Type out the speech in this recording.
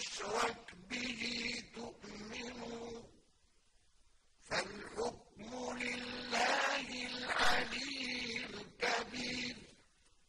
أشرك